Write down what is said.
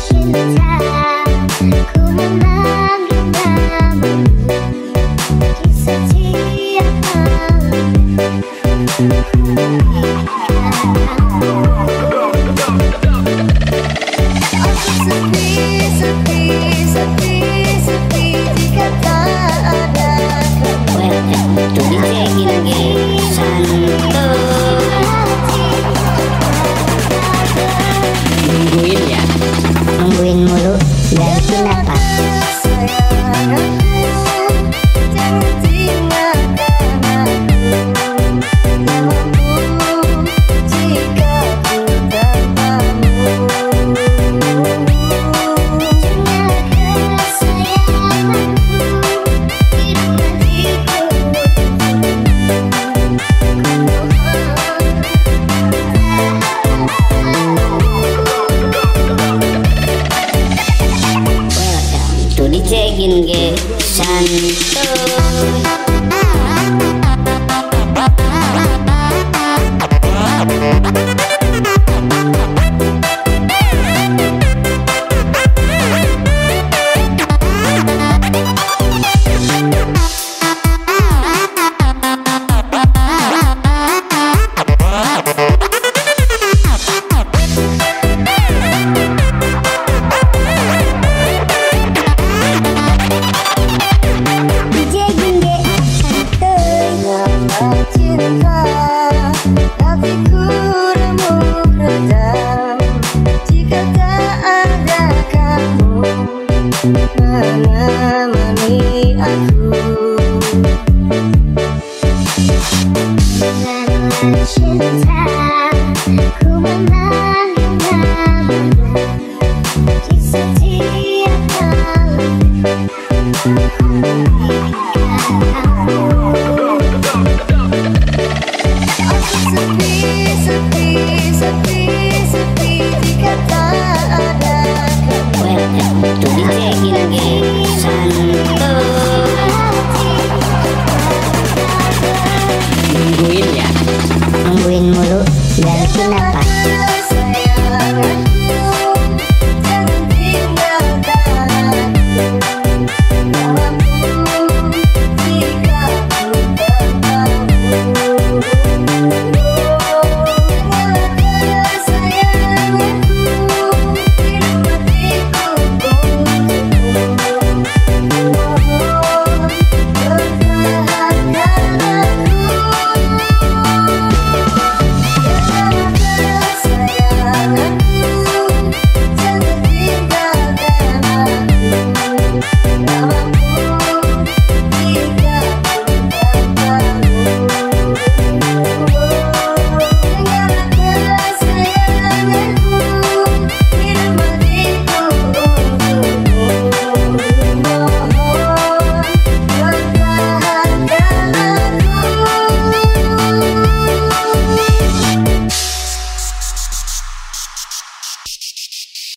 she needs. aku Dengan cinta Ku menanggung Di Aku en buen modo de